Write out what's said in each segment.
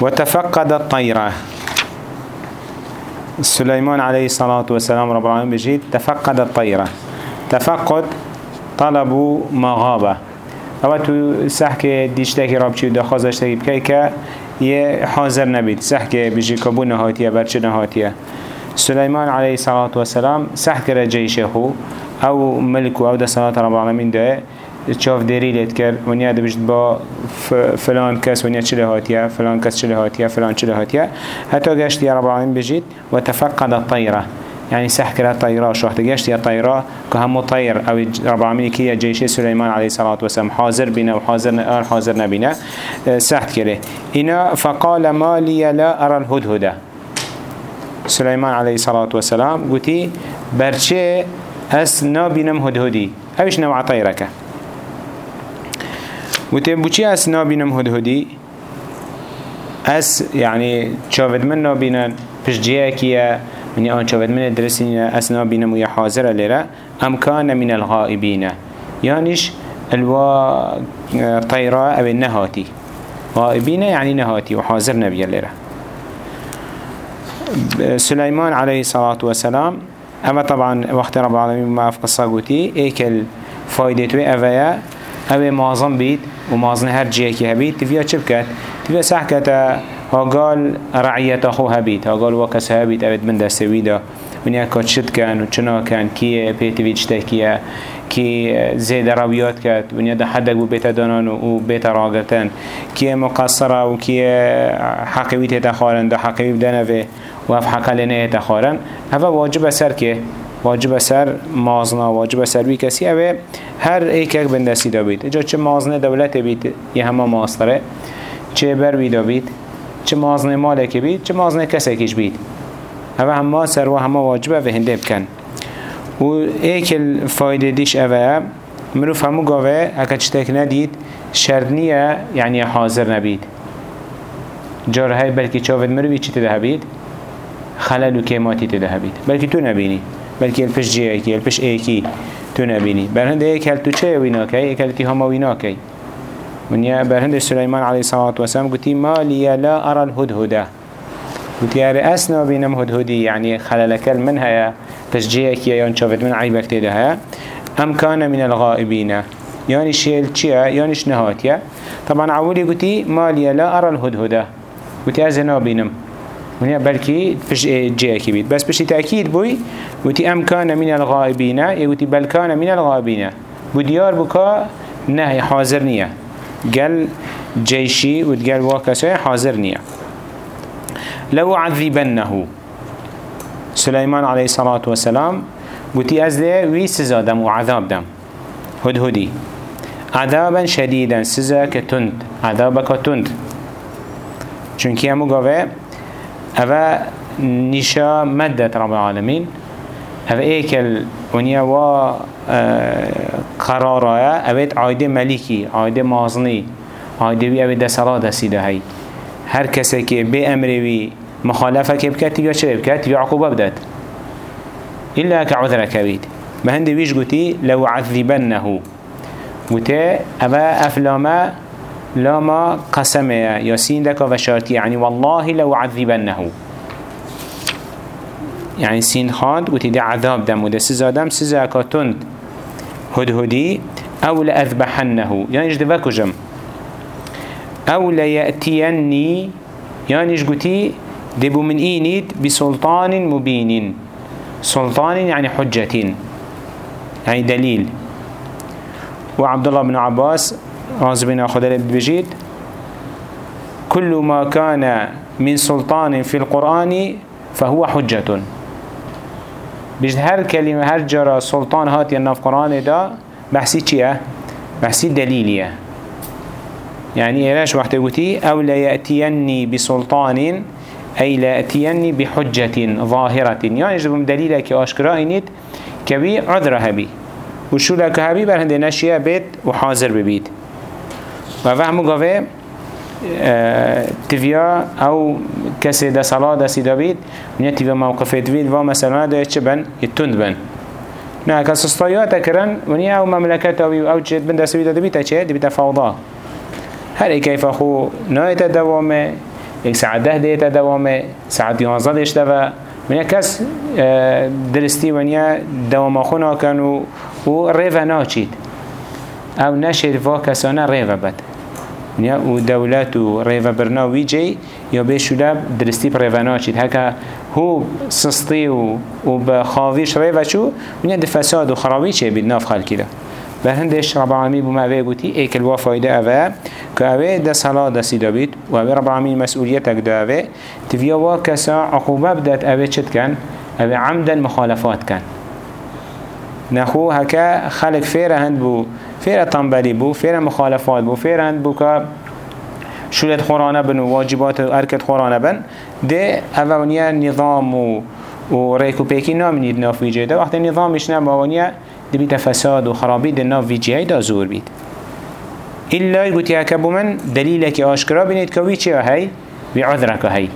وتفقد الطيرة. سليمان عليه الصلاة والسلام رب العالمين بجيد تفقد الطيرة. تفقد طلب مغابة. أو تو سحك دیشتکی راب چی و دخوازشتکی بکی که یه حاضر نبید سحك بجی کبو نهاتیه برچه نهاتیه سليمان عليه الصلاة والسلام سحك رجيشة أو ملك أو ده صلاة رب العالمين ده. ديري ليت كر ونيا ده بجد با فلان كس ونيا چله هاتيا فلان كس چله هاتيا فلان چله هاتيا حتى قشت يا رب العالمين بجد وتفقد الطيرة يعني سحكر الطيرة شو وقت قشت يا طيرة كهم طير أو رب العالمين كي جيش سليمان عليه الصلاة والسلام حاضر بنا وحاضر آن حاضر نبينا سحت كره إنا فقال ما لي لا أرى الهدهدة سليمان عليه الصلاة والسلام قلتي برشي أس نابينم هدهدي أوش نوع طيرك قلتي بوشي أس نابينم هدهدي أس يعني شافد من نابينا بشجيكيا من آن شافد من درسين أس نابينم ويا حاضر لرا أم كان من الغائبين يانيش الوا طيرة أو النهاتي غائبين يعني نهاتي وحاضر نبي لرا سليمان عليه الصلاة والسلام اما طبعا وقت رب العالمين ما قصة قوتي ايكل فايدته اوه اوه مازن بيت ومازن هر جيكي هبيت تفيا چه بكت تفيا سحكتا هاقال رعية اخو هبيت هاقال وكس هبيت اوه من دستوي دا ونیا کات شد کن و چنا کن کیه پیتی ویچته کیه کی زیده رویات کرد ونیا ده حدک و بیت دانان و بیت راگتن کیه مقصره و کیه حقیوی تیتا خارن ده حقیوی بدنوه و اف حقا لنه تخارن هوا واجب سر که واجب سر مازنا واجب سر بی کسی اوه. هر ایک یک بندستی دا بید جا چه مازن دولت بید یه همه ماستره. چه بر بید بید چه مازن مالک بید چه مازن کسی کش بید. هوا همه سر و همه واجبه و هنده بکن. و ایک الفایده دیش اوه مروف همو گاوه اکا چتک ندید شرنیه یعنی حاضر نبید. جاره های بلکی چاود مروی چی تده بید؟ خلل و کیماتی تده هبید بلکه تو نبینی. بلکه الپش جی ایکی الپش ایکی تو نبینی. برهند ایک هل تو چه وینا کی؟ ایک هل تی هما وینا کی؟ من یا برهند سلیمان علیه الصلاة والسلام گوتی ما لی لا ارى الهدهده گوتی اره اسنا بینم هدهدی یعنی خلل کل من هیا؟ تشجیع کی یا شافت من عیبک تده هیا؟ ام کان من الغائبین. يعني شيل چيا يعني شنهاتيا طبعا عولي قلتي ما لي لا أرى الهدهدة قلتي أزنا بينم ونیا بلکی جه کی بید بس بشی تأکید بوی وتی أم کان من الغائبین ای وتی بل کان من الغائبین بودیار بکا نه حاضر نیه قال جيشي واكسوية حاضر نية. لو عذبنه. سليمان عليه الصلاة والسلام قلتي أزلي وي سزا دم وعذاب دم. هدهدي عذابا شديدا. سزا كتند عذابك تند چونكي همو قوة هذا نشا مدة رب العالمين. هذا ايكل ونيا و قرارة اوید عايدة ملكي عايدة مازني عايدة بي اوید دسرا دسيده هاي هر کسی که به امری وی مخالفه که بکرد تیویا چه بکرد تیویا عقوبه بدد. إلا كعذر كبيد ما هندي ويش قتي لو عذبنه. قتي أبا أفلاما لما قسم ياسين لك وشارتي يعني والله لو عذبنه. يعني سين خاند وتي دي عذاب دم وده سزا دم سزا كاتند هدهدي أو لأذبحنه. يعني إيش دفاكو جم؟ أو ليأتيني. يعني إيش قتي دبو من إينيد بسلطان مبين. سلطان يعني حجة. يعني دليل. وعبد الله بن عباس عازبنا خدال بجيد كل ما كان من سلطان في القرآن فهو حجة. بجد هر كلمة هر جرى سلطان هاتي في القرآن دا بحسي چيه؟ بحسي دليلية يعني إيراش وقت قلتي أو لا يأتيني بسلطان أي لا يأتيني بحجة ظاهرة. يعني يجب دليلك أشكرا كبي عذرها بي وشو لك هبي برهند نشيه بيت وحاضر ببيت و فهمو گاوه تیویا أو کسی ده صلاة ده سیده بید ونیا تیویا موقفت بید و مثلا ده چه بن؟ یتوند بن. نه کس استایات کرن ونیا أو مملکت أو چه بن ده سویده ده بیتا چه ده بیتا فوضا. هر ای کیف خو نایت دوامه یک ساعت ده دیتا دوامه ساعت یانزده دیش دوا ونیا کس آه، درستی ونیا دوام خونا کن و, و ریوه ناچید. أو نشید و کسانه ریوه بد. ونیا و دولت و ریوه برنا ویجی یا بشولا درستی پر ریوه ناچید هکا هو سستی و, و بخاویش ریوه چو ونیا ده فساد و خرابی چه بید ناف خلکی ده به هندش رب بما اوه گوتی ایکل و فایده اوه که اوه ده صلاة ده سیدا بید و اوه رب مسئولیتک ده اوه تفیا و کسا عقوبه بدت اوه چد کن اوه عمدا مخالفات کن نخو هکا خلق فیره هند بو فیره تنبلی بو فیره مخالفات بو فیره هند بو که شولت خورانه بن و واجبات ارکت خورانه بن. ده اولیا نظام و و ریکو پیکی نامنید ناف ویجه ده وقتی نظامش نم اولیا ده بیت فساد و خرابی ده ناف ویجه ده زور بید يقول يا كبو من دليلك أشكرا بنيت كوي چه هاي بعذرك هاي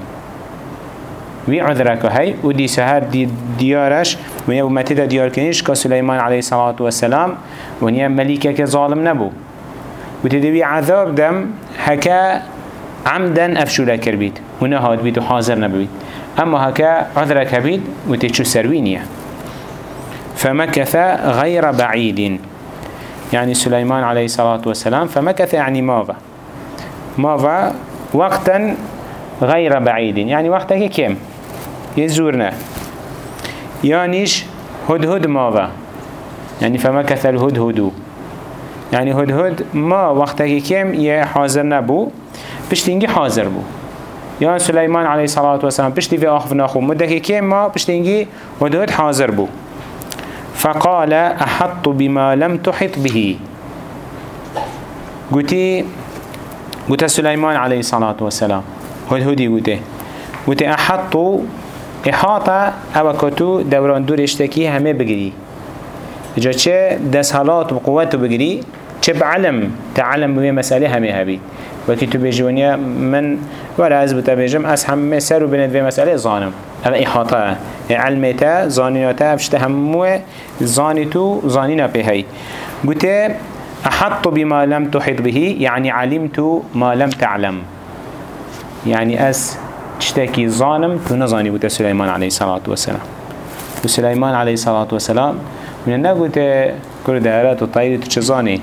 بعذرك هاي ودي سهر دي ديارش ونيا أمتي دا ديار كنيش كسليمان عليه الصلاة والسلام ونيا مليكة كظالم نبو. وتدوي عذاب دم هكا عمدا أفشولا كربيت هنا هاد بيت وحاضر نبويت. أما هكا عذرك هبيت وتشو سروينيا. فمكث غير بعيد. يعني سليمان عليه الصلاة والسلام فمكث يعني ماذا؟ ماذا؟ وقتا غير بعيد. يعني وقتك كم؟ يزورنا. يانيش هدهد ماذا يعني فمكث الهدهد يعني هدهد ما وقتك كم يه حاضر نبو بشتنجي حاضر بو. يا سليمان عليه الصلاة والسلام بشتي في آخف ناخو. مدك كم ما بشتنجي هدهد حاضر بو. فقال أحط بما لم تحط به. قلتي قلت سليمان عليه الصلاة والسلام هدهدي قلتي قلت أحط إحاطة أو كتو دوران دور اشتكي همه بگري جا چه دسهالات وقوات بگري چه بعلم تعلم بمي مسألة همه هبي وكي تو بيجونيا من ولا از بتا بيجم از همه سر و بند في مسألة ظانم أو إحاطة علمتا ظانيناتا افشت هموه ظانتو ظانينا بهي قلت أحط بما لم تحط به يعني علمت ما لم تعلم يعني أس تشتكي ظانم تو نظاني بوتا سليمان عليه الصلاة والسلام. وسليمان عليه الصلاة والسلام من النقوة كل دائرات الطير تشزاني.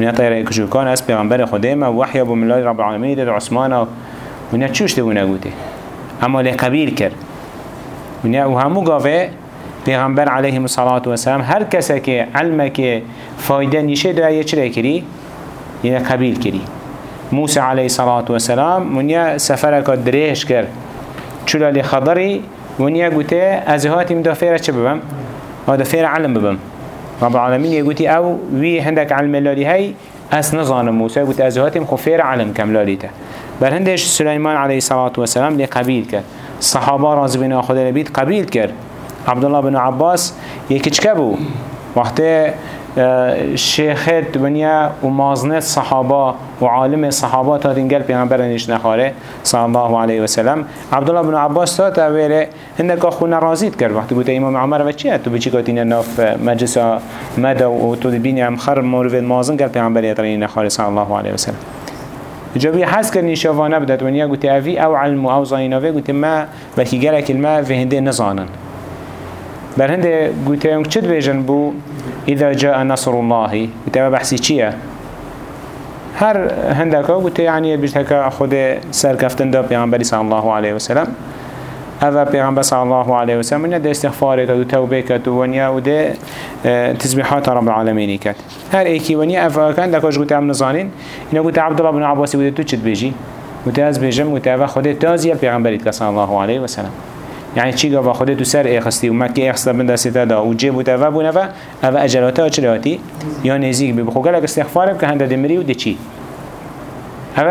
من طير كشوكان أس بيغنبر خديمة وحيا بملاي رب العالمين داد عثمانا من تشوش دو نقوة أما لقبيل كر. من وهمو قافة پیغمبر علیه الصلاة والسلام. هر کسی که علمه که فایده نیشه داره یه چرا کری؟ یه قبیل کری موسى عليه الصلاة والسلام ونيا سفرك دريش كر چولا لخضري ونيا قوتي ازهاتي مدافيرة چه ببم؟ مدافيرة علم ببم. رب العالمين يقولي أو وي هندك علم اللالي هاي اس نظام موسى قوتي ازهاتي مخفيرة علم كملاليته بل هندش سليمان عليه الصلاة والسلام لقبيل كر الصحابة رازي بن أخذ لبيت قبيل كر عبد الله بن عباس يكيش كبو وقت شيخت ونيا ومازنت صحابة وعالم الصحابة تاتين قلب پیغمبر نش نخاره صلى الله عليه وسلم عبد الله بن عباس تات اوله هنك اخونا رازيت کرد. وقت بوده امام عمر و چیه تو بچی کاتین ناف مجلس مدى و تو بینی هم خر مورد مازن قلب پیغمبر یترین نخاره صلى الله عليه وسلم جابي حس كرني شوفانا بدات ونيا قلت أو علم أو زينوي قلت ما بلكي جالك الماء في هندي نزانا بل هندي قلت يوم كتد بيجن بو إذا جاء نصر الله. ما بحسي چيه هر هندك قلت يعني بيجتك خود سر كفتن دا بيغنبري صلى الله عليه وسلم. هذا بيغنبر صلى الله عليه وسلم ونيا ده استغفاره كد وتوبه كد ونيا وده تسبيحات رب العالمين كد هر ايكي ونيا افا كان دكاش قلت عم نزانين إنه قلت عبد الله بن عباس وده تو چد بيجي قلت از بيجم قلت افا خده تازي البيغنبري صلى الله عليه وسلم. يعني چی گفت؟ خودت تو سر اخستی و مکه اخسته بنده سیتا دا و جیب و تفا بو نفا أو اجلاتا چلاتی یا نزیک بی بخو. گلک استغفار بکه هنده دمری و ده چی؟ أو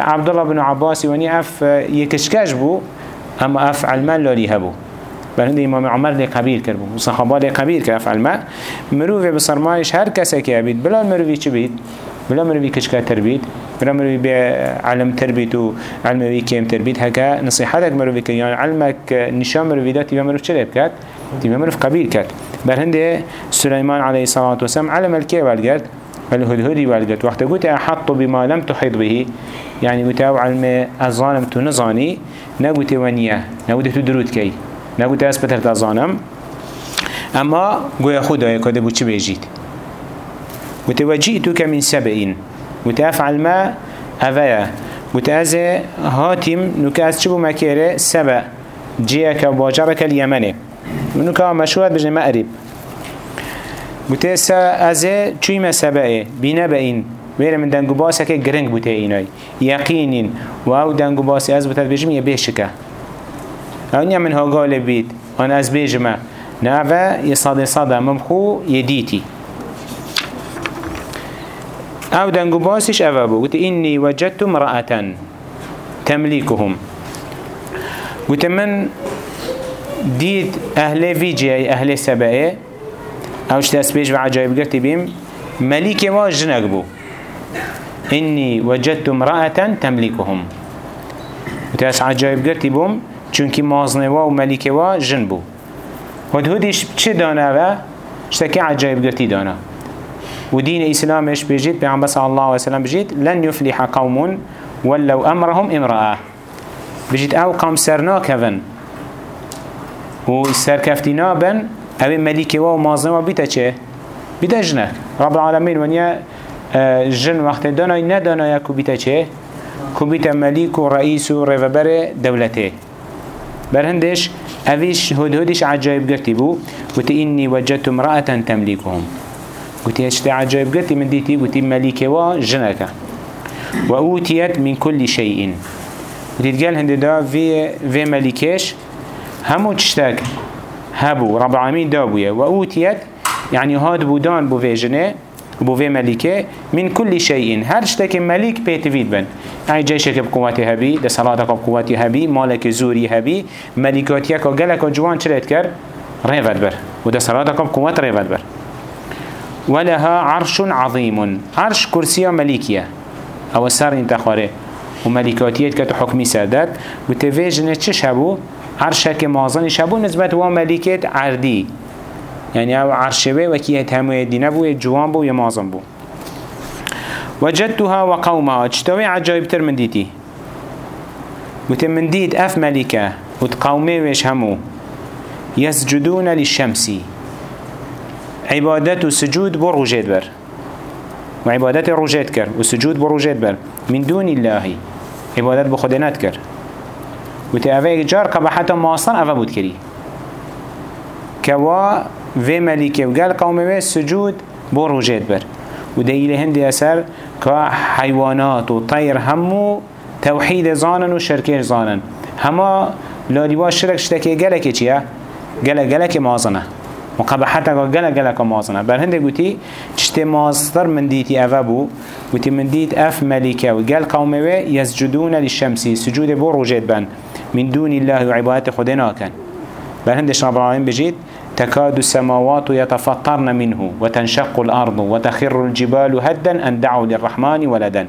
عبدالله بن عباس ونی اف یکشکش بو اما اف علمان لالی هبو بل هند امام عمر لی قبیل کرد بو. صحابه لی قبیل کرد اف علمان مروفه بسرمایش هر که بید. بلا مروفی چی بید؟ بلا مروفی کشکه تر بید بلا مروفی بی علم تر بید و علموی کم تر بید هکا نصیحتك مروفی که یعنی علمك نشان مروفی دا تیبا مروف چه کرد؟ تیبا مروف قبیل کرد بل هند سلیمان علیه الصلاة والسلام علم الکی والگرد الهدهدي والقت وقت قلت أحط بما لم تحيط به يعني قلت أو علم الظالم تنظاني نقلت ونيا نقلت تدرود كي نقلت أثبت الظالم أما قوي خدا يكذب وش بيجيت. قلت وجئتك من سبعين. قلت أفعل ما؟ أفيا. قلت أزي هاتم. نكاس شبو مكيري سبع. جيك وباجرك اليمني ونكا مشهور بجن مأرب. بوته سا ازه چوی مسبعه بینه به این ویره من دنگو باسه که گرنگ بوته اینای. یقینین. و أو دنگو باسی از بوته بجم یه اونیا من ها گاله بید. آن از بجمه نعوه یه صاده صاده ممخو یه دیتی. أو دنگو باسش اوه بو. قلت اینی وجدت مرأة تملیکهم قلت من دید أهل فيجي أهل سبعه أوش تسبيش و عجائب قرتي بيم. مليك وا جنك بو. إني وجدت امرأة تملكهم وتاس عجائب قرتي بوم. چونكي مازنه وا و مليك وا جن بو. ود هوديش چه دانا و اشتكي عجائب قرتي دانا ودين إسلامش بيجيت بيعم صلى الله عليه وسلم بيجيت لن يفلح قوم ولو أمرهم امرأة. بيجيت أو قوم سرناك هفن و سركفتنا بن اوه ملیکه و مازنه و بیتا چه؟ بیتا جنه رب العالمین ونیا آه، جن وقت ندانای کو بیتا چه؟ کو بیتا ملیک و رئیس دولته. برهندش اویش هدهدش عجایب گرتی بو. گوتی اینی وجدت امرأة تملیکهم. گوتی اشت عجایب گرتی من دیتی گوتی ملیکه و جنکه و اوتیت من كل شيء. گوتی تقال هنده دا في, في ملیکش همو تشتاك. هبو رب العالمين دابوية وأوتيت يعني هاد بودان بو فيجنه بو في ملكه من كل شيء. هر شتك ملك بيتفيد بن. يعني جيشك بقواتي هبي ده صلاتك بقواتي هبي مالك زوري هبي ملكاتيك وقالك جوان چلت كر ريفت بر. وده صلاتك بقوات ريفت بر. ولها عرش عظيم. عرش كرسي ملكية أو سر انتخاره وملكاتيت كتو حكمي سادات. وتفيجنه چش هبو عرشك مازن شبو نسبت و ملكت عردي. يعني أو عرشه وكي همو دي نبو جوان بو يمازن بو. وجدتها وقومها. اجتوي عجائب تر من ديتي وتمن ديت اف ملكة وتقومي ويش همو. يسجدون للشمس عبادت وسجود بو رجيت بر وعبادت رجيت كر وسجود بو رجيت بر من دون الله عبادت بخدنات كر وتي اوه جار قبا حتى ماصن اوه بود كري كوا في ملكه وقال قومه سجود بو روجيت بر ودليل هندي اثر كحيوانات وطير همو توحيد زانن وشركه زانن. هما لاليوا شرك شتكي قالك چيا قالك قالك مازنه مقبحتا قال قال كمازنا بل هنده قوتي تشت ماستر من ديتي أفا بو. قوتي من ديت أف ملكة وقال قومه يسجدون للشمس سجود بو روجيت بان من دون الله وعبادة خدنا كان بل هندش رب العالمين بجيت تكاد السماوات يتفطرن منه وتنشق الأرض وتخر الجبال هدا أن دعوا للرحمن ولدا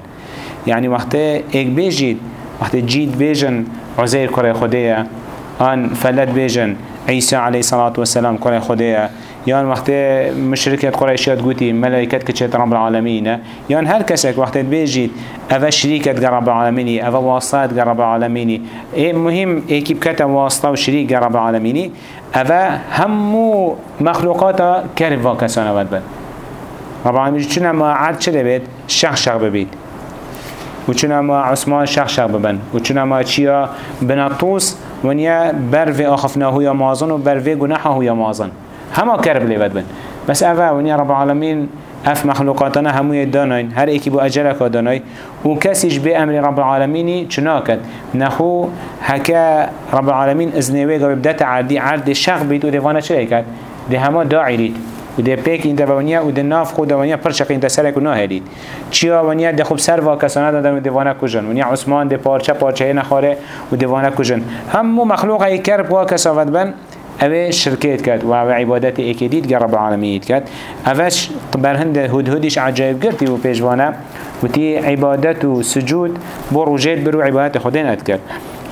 يعني وقت ايك بيجيت وقت جيت بيجن عزير كري خدية آن فلد بيجن عيسى عليه الصلاة والسلام كري خدية يان وقت مشركة قريشيات قوتي ملائكة كتشت رب العالمين يان هر كسك وقت بيجيت أفا شريكة رب العالمين أفا واسطات رب العالمين إيه مهم إيكيب كتا واسطة وشريك رب العالمين أفا همو مخلوقات كرفا كسانا بدبن رب العالمين چنا ما عد چه بيت شخ شخ ببيت وچنا ما عثمان شخ شخ ببن. وچنا ما چيا بنطوس ونیا بر آخفناه یا مازن و بر گناحه یا مازن. همه کرب لیود بن. بس اوه ونیا رب العالمین اف مخلوقاتنا هموی داناین. هر ایکی بو اجلک دانای. و کسیش به أمر رب العالمینی چناکد نخو هکا رب العالمین ازنوی گوی بدت عردی عرد شغ بید و دیوانه چه کرد ده همه داعی رید و ده پیک این دوانیا و ده ناف خود دوانیا پرچق این تسرک و ناهلید چیا ونیا ده خوب سر و کسانه دادن و دیوانه کجن. ونیا عثمان ده پارچه پارچه نخوره و دیوانه کجن. همو مخلوق ای کرب و کسافت بن اوه شركيت كات و اوه عبادت اكديد رب العالمين كات اوش برهند هد هدش عجائب قرتي و پیجوانا و تي عبادت و سجود بو رجيت برو عبادت خدين اتكر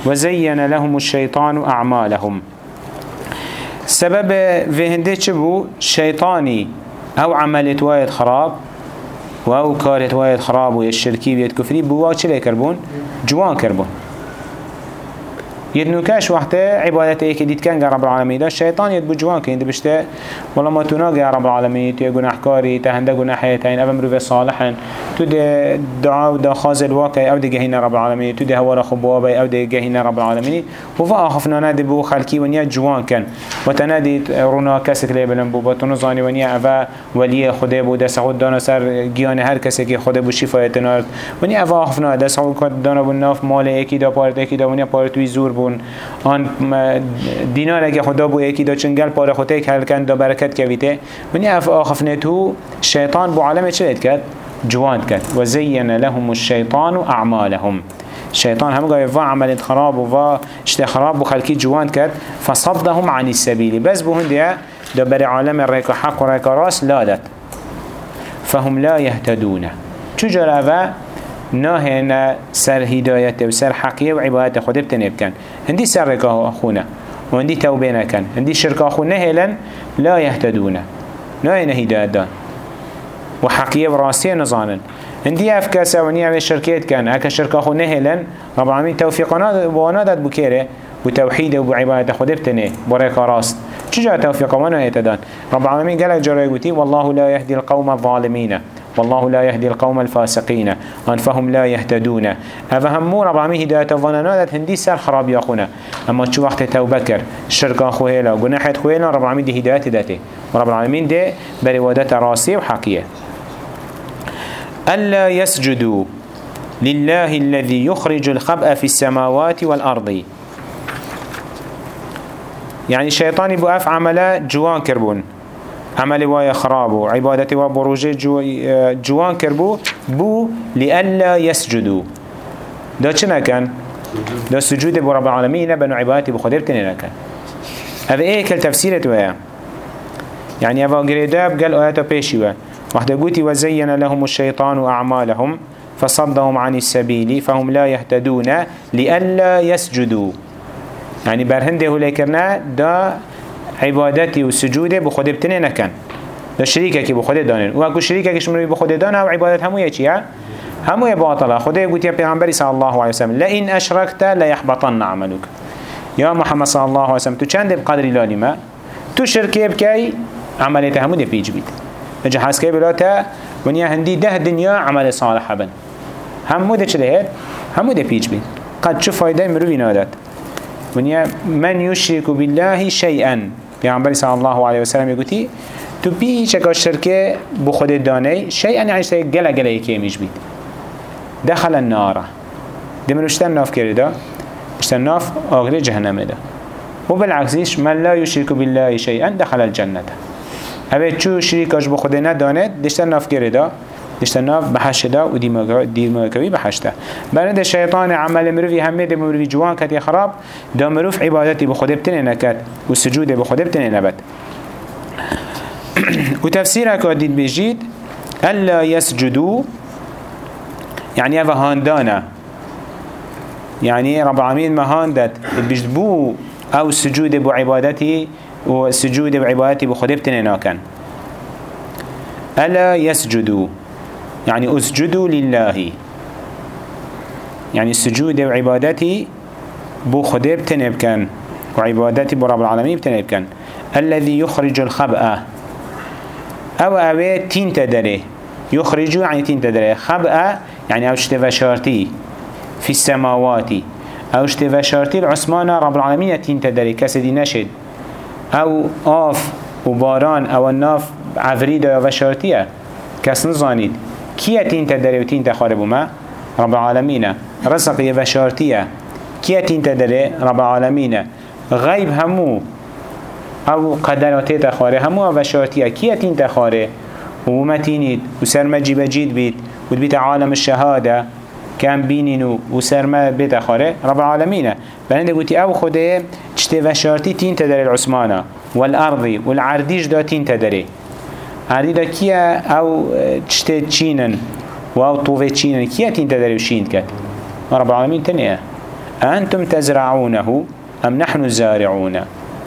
وزين لهم الشيطان أعمالهم. سبب في هنده چه بو؟ شيطاني أو عملت وايد خراب و أو کارت واید خراب و الشرکی بید کفری بوا چه کربون؟ جوان کربون يدنوكاش وقت عبادته ايك ديت كان رب العالمين ده الشيطان يدبو جوان كين دي بشته تناقي يا رب العالمين تي گناح كاري تهنده گناحيتين ابا مروفي صالحا تو دي دعاء ودا خازل واقع أو دي جهينا رب العالمين تو دي هورا خبوابي أو دي جهينا رب العالمين وفا آخفنا نادي بو ونيا جوان كان وتنادي رونا كسك ليبلن بو بطنو ونيا افا ولي خده بو دست خود دانا سر گيان هر کسی که خود بو شفایت ونيا افا آخفنا دست خود دانا بو ناف مال دا پارت ايكي دا ونيا پارتوی زور بو. بون آن دینار اگه خدا بو یکی دا چنگل پار خودی کل کن دا برکت کویته منی اف آخفنه تو شیطان بو عالم چه کرد؟ جوان کرد. و زین لهم الشیطان اعمالهم. شیطان هم قال و عمل خراب و اشت خراب و خلقی جوان کرد. فصدهم عن السبيل بس بو هندیا دا بر عالم ریک حق و ریک راس لادت. فهم لا يهتدون چجور اوه؟ ناهنا سر هداية وسر حقية وعبادة خود بتنب كان هندي سر ركاه أخونا وهندي توبينا كان هندي شركة أخونا هلا لا يهتدون ناهنا هداية دان وحقية وراسية نظانا هندي أفكا سوانية على الشركات كان هكا شركة أخونا هلا رب العالمين توفيقنا وأنا بكيره وتوحيد وعبادة خود بتنه بريك راست چجا توفيق وأنا يتدان رب العالمين قال جرى والله لا يهدي القوم الظالمين والله لا يهدي القوم الفاسقين. أن فهم لا يهتدون. أفهمو رب العالمين هداية الظنانات هندي سر خراب يخونا أما شو وقت توبة كر شركا خوهلا وقناحة خوهلا رب العالمين دي هداية ذاته ورب العالمين دي بريوادة راسية وحقية ألا يسجدوا لله الذي يخرج الخبأ في السماوات والأرض. يعني الشيطان يبقى أف عمله جوان كربون. عمل واي خرابو عبادتي وبروجه جو جوان كربو بو لألا يسجدوا دا چنا كان دا سجود بو رب العالمين بنو عبادتي بخدر تنين كان هذا إيه كل تفسيرت ويا يعني افا قريداب قال آياتا بيشي وحده قوتي وزين لهم الشيطان أعمالهم فصدهم عن السبيل فهم لا يهتدون لألا يسجدوا يعني برهنده لكرنا دا عبادتي وسجوده بخود بتنه نكن ده شريكه كي بخود دانن و اكو شريكه كي شمري بخود دانه و عبادت همو يچيا همو باطله يقول يا پیغمبر صلى الله عليه وسلم لئن اشركت لا يحبطن عملك يا محمد صلى الله عليه وسلم تو چند بقدر لالما تو شركه بكي عملته همو ده بيج بيت اجا حس كي بلاتا ونيا هندي ده دنيا عمل صالح بن. همو ده چله همو بيج بيت قد شو فايده مروي نادت ونيا من يشرك بالله شيئا پیامبری صلی الله علیه و سلم یگوتی تو بی چکا شرکه بو خود دانه شیئا یعنی شتای گله گله یکی میش بید دخل النار. دمروشتن ناف کرده. اشتن ناف آغر جهنم ده. وبالعكسيش من لا يشرك بالله شيئا دخل الجنة اوه چو شریکاش بو خود ندانه دشتن ناف کرده. دشتن ناف بحشده و دیماکوی بحشته برند الشيطان عمل مروفي همه ده مروفي جوان كت خراب ده مروف عبادتي بخود بتنه نكت و سجود بخود بتنه نبت و بجيد ألا يسجدوا يعني هذا هاندانا يعني رب العالمين هاندت بجدبو أو سجود بو عبادتي و سجود بعبادتي بخود بتنه ناكن ألا يسجدوا يعني أسجدوا لله. يعني السجود وعبادتي بو خده بتنب كان وعبادتي بو رب العالمين بتنب كان الذي يخرج الخبأ. أو اوه تين تدره يخرج يعني تين تدره خبأ يعني أو اشتفشارتي في السماوات. أو اشتفشارتي العثمان رب العالمين تين تدره كسدي نشد. أو آف وباران أو الناف عفريد أو وشارتيه كس كيه تين تدري وتين تخاربو ما رب العالمين رزق يفشارتيه كيه تين تدري رب العالمين غيب همو أو قدراتي تخاره همو وشارتيه كيه تين تخاره وما تينيد وسرما جيب جيد بيت وتبيت عالم الشهادة كان بينينو وسرما بيت خاره رب العالمين بلنده قلتي أو خوده چته وشارتي تين تدري العثمانة والأرضي والعرديش دا تين تدري هری دا کیا أو چته چینن و أو طوفه چینن کیا تین شیند کد رب العالمین تنیه أنتم تزرعونه أم نحن الزارعون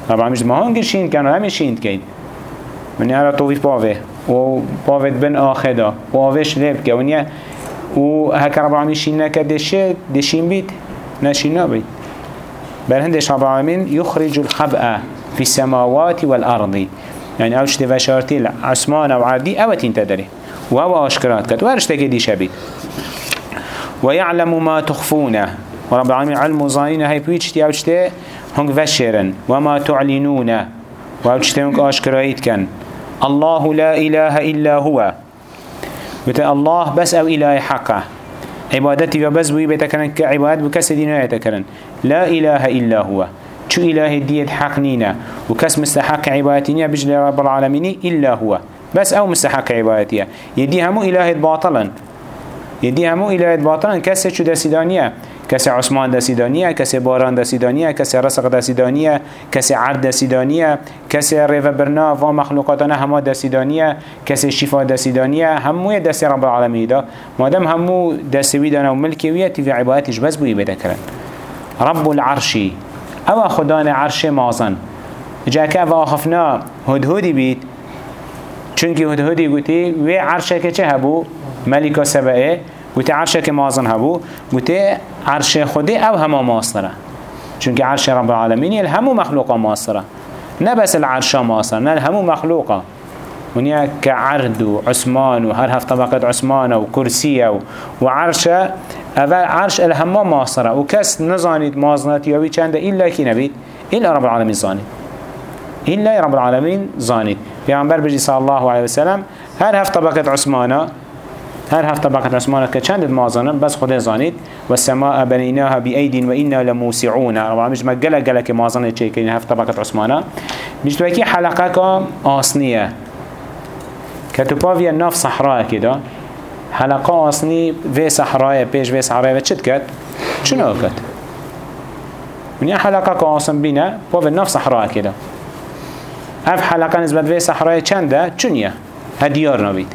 رب العالمين ما هنجر شيند كانوا هم شيند كين من يرى طوفي بافه و باوت بن آخدا و آوش لیب که ونیا و هک رب العالمین شین نکد دشه دشین بید نشین نبید بل هندش رب العالمين يخرج الخبأ في السماوات والأرض يعني اوش دفشارتي العثمان أو عردي أو تنتدري وهو اشكرات كت وارشتك دي شبيد ويعلم ما تخفون ورب العالمين علم ظاهرين هاي بيجتي اوشتي هنگ فشرن وما تعلنون. واوشتي هنگ اشكرايت كان الله لا إله إلا هو. بتا الله بس أو إله حقه عبادتي بس بوي بتكرن كعبادت بكس دينه يتكرن لا إله إلا هو. شو إله ديت حق نينا وكس مستحق عبادتنا بجل رب العالمين إلا هو. بس أو مستحق عبادتها يدي همو إله باطلا يدي همو إله باطلا كس شو دسيدانية كس عثمان دسيدانية كس باران دسيدانية كس رسق دسيدانية كس عرض دسيدانية كس ريفا برنا و مخلوقاتنا هما دسيدانية كس شفاء دسيدانية همو دسي رب العالمين دا. مادام همو دسوي دانا وملكوية في عبادتش بس بوي بدكرن رب العرش أو خدان عرش مازن جاك أو آخفنا هدهدي بيت چونكي هدهدي قوتي وي عرشك چه هبو؟ ملكة سبعه. قوتي عرشك مازن هبو. قوتي عرش خدي أو هما ماصرة چونكي عرش رب العالمين الهمو مخلوقه ماصرة نبس العرش ماصر الهمو مخلوقه ونيا كعرض وعثمان وهر هف طبقة عثمان وكرسي وعرشه اول عرش الهما ماصره. وكس نزانيت مازنات يوي چند إلا كي نبيت إلا رب العالمين زانيت إلا رب العالمين زانيت بيعنبر بجي صلى الله عليه وسلم هر هف طبقة عثمانه هر هفت طبقة عثمانة كچند مازنة بس خدا زانيت والسماء بنيناها بأيد وإنا لموسعون. ربما مش مجلة جلة كمازنة شيء كين هفت طبقة عثمانة مش توكي حلقة آسنية كتبافيا ناف صحراء كده حلقه اصنی وی صحرای پیش وی صحرای و چت کد؟ چنو کد؟ من یه حلقه که آسن بینه با و نف صحرای کده اف حلقه نسبت وی صحرای چنده؟ چونیه؟ هدیار نبید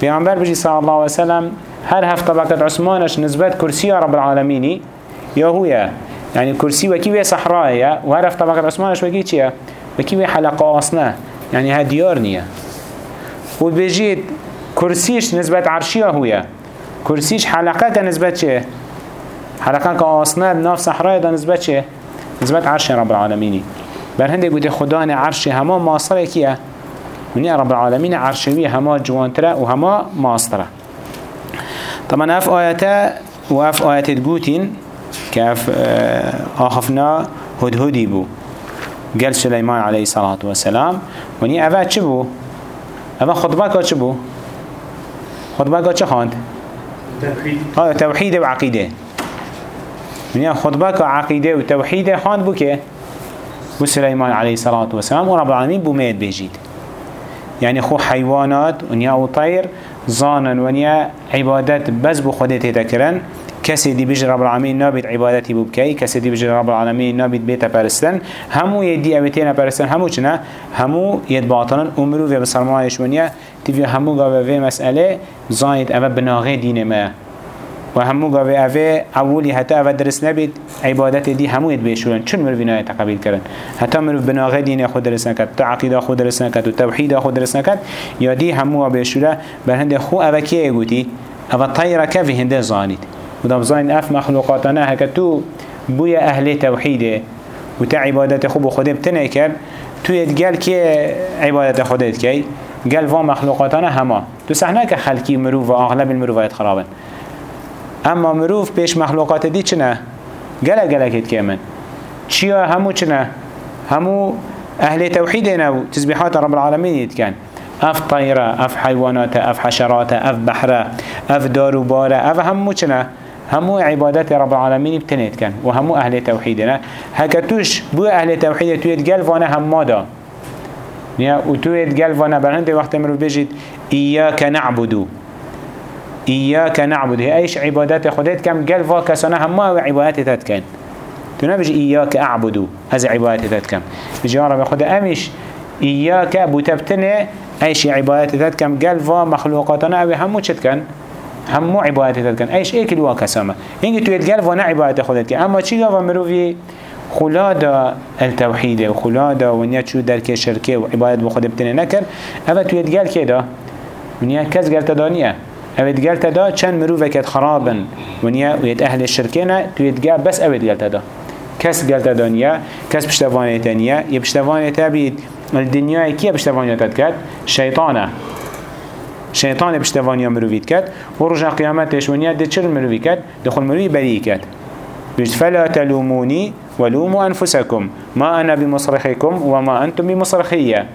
پیامبر بجی صلی الله علیه وسلم هر هفت طبقت عثمانش نسبت کرسی رب العالمینی یا هویه يعني كرسي وكي وي صحراء وهرف طبقة عثمانش وكي چيه وكي وي حلقة أصنع يعني هديار نية وبيجيت کرسیش نسبت عرشیا هویه. کرسیش حلقه که نسبت چه؟ حلقه که ناف صحرای ده نسبت چه؟ نسبت عرش رب العالمینی. بر هنده گوده خدا عرش همه ماصره کیه؟ منی رب العالمین عرشوی همه جوانتره و همه ماصره طبعا اف آیته و اف آیت گوتین که اف آخفنا هدهدی بو. قال سليمان عليه الصلاة والسلام. وني أفا چه بو؟ أفا خطبه که چه بو؟ خطبه قا چه خواند؟ توحید. توحید و عقیده. من خطبه که عقیده و توحید خواند بو که؟ بو سلیمان علیه الصلاة والسلام و رب العالمین بو مید بجید. يعني خو حيوانات ونيا وطير ظانا ونيا عبادات بس بو خودت تذكرن كسي دي بيجي رب العالمين نابد عبادتي ببكي كسي دي بيجي رب العالمين نابد بيتا پرستن. همو يدي اويتين پرستن همو چنا همو يد باطنن امرو في بسرمایش ونیا تیوی همو گاوه في مسئله زايد اوه بناغه دين ما. و همو گاوه اوه اولی حتی اوه درست نبید عبادت دی همو ید بیشورن چون مرو بینای تقبیل کرن. حتی مرو بناغه دین خود درست نکد تا عقیده خود درست نکد و توحید خود درست نکد یا دی همو بیشوره بر هنده خو اوه کیه گوتی اوه طیره که هنده زانید. ودام زين اف مخلوقاتنا هكا تو بويا أهل توحيده وتا عبادت خوب خود بتنه كر تو يتقال كي عبادت خودت كي قال فا مخلوقاتنا هما تو صحنا كخلقي مروف واغلب المروفات خرابن. اما مروف بيش مخلوقات دي چنه قال قال كيت كيمن چيا همو چنه همو أهل توحيدنا وتسبيحات رب العالمين يتكن اف طيرة اف حيوانات اف حشرات اف بحرة اف دارو بارة اف همو چنه همو عبادات رب العالمين بتنيت كان وهمو أهل توحيدنا هكتوش بو أهل توحيد تويت قال وأنا هم مادا نيا وتويت قال وأنا برهند وقت مرو بيجيت إياك نعبدو. إياك نعبد هي أيش عبادات خديت كم قال فا كسانا هم عبادات تتكن تنا بيجي إياك أعبدو. هذا عبادات تتكن بيجي رب خد أمش إياك بتبتني أيش عبادات تتكن قال فا مخلوقاتنا أو همو تتكن همو عبادت كان إيش ايك الوا كسامه هنگي تو يتقال وأنا عبادت خودت كان اما چي غوا مروفي خلادا التوحيد وخلادا ونيا شو درك شركه وعبادة بخود بتنه نكر أبا تو يتقال كده ونيا كز قال تدانية أبا يتقال تدا چند مروفة كد خرابا ونيا ويت أهل الشركينة تو يتقال بس أبا يتقال تدا كس قال تدانية كس بشتواني تانية يبشتواني تابيد الدنيا كيه بشتواني تدكت شيطانه شيطان بشتوانيا مروفيت كد ورجع قيامتش ونيا دي چر كد دخل مروفي بريء كد فلا تلوموني ولوموا أنفسكم ما أنا بمصرخكم وما أنتم بمصرخية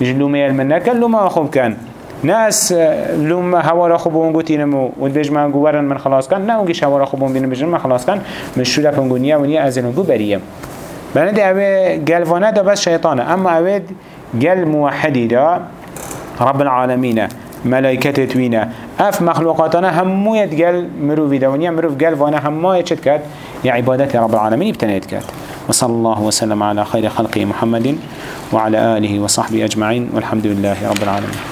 يجلومي المنك لوما أخوب كان ناس لوما هوا خوبون قوتي نمو. ودبج ما قوارن من خلاص كان نا ونجيش هوا خوبون بين بجن خلاص كان من شو لفن قنيا ونيا أزن قو بريم بلندي أبي قلفانا دا بس شيطانة أما أبي قل موحدي دا رب العالمين ملائكة توينا اف مخلوقاتنا همو يتقل مروفي دونيا مروف قل وأنا همو يتشد يا عبادتي رب العالمين بتنيت كات وصلى الله وسلم على خير خلقه محمد وعلى آله وصحبه أجمعين والحمد لله رب العالمين.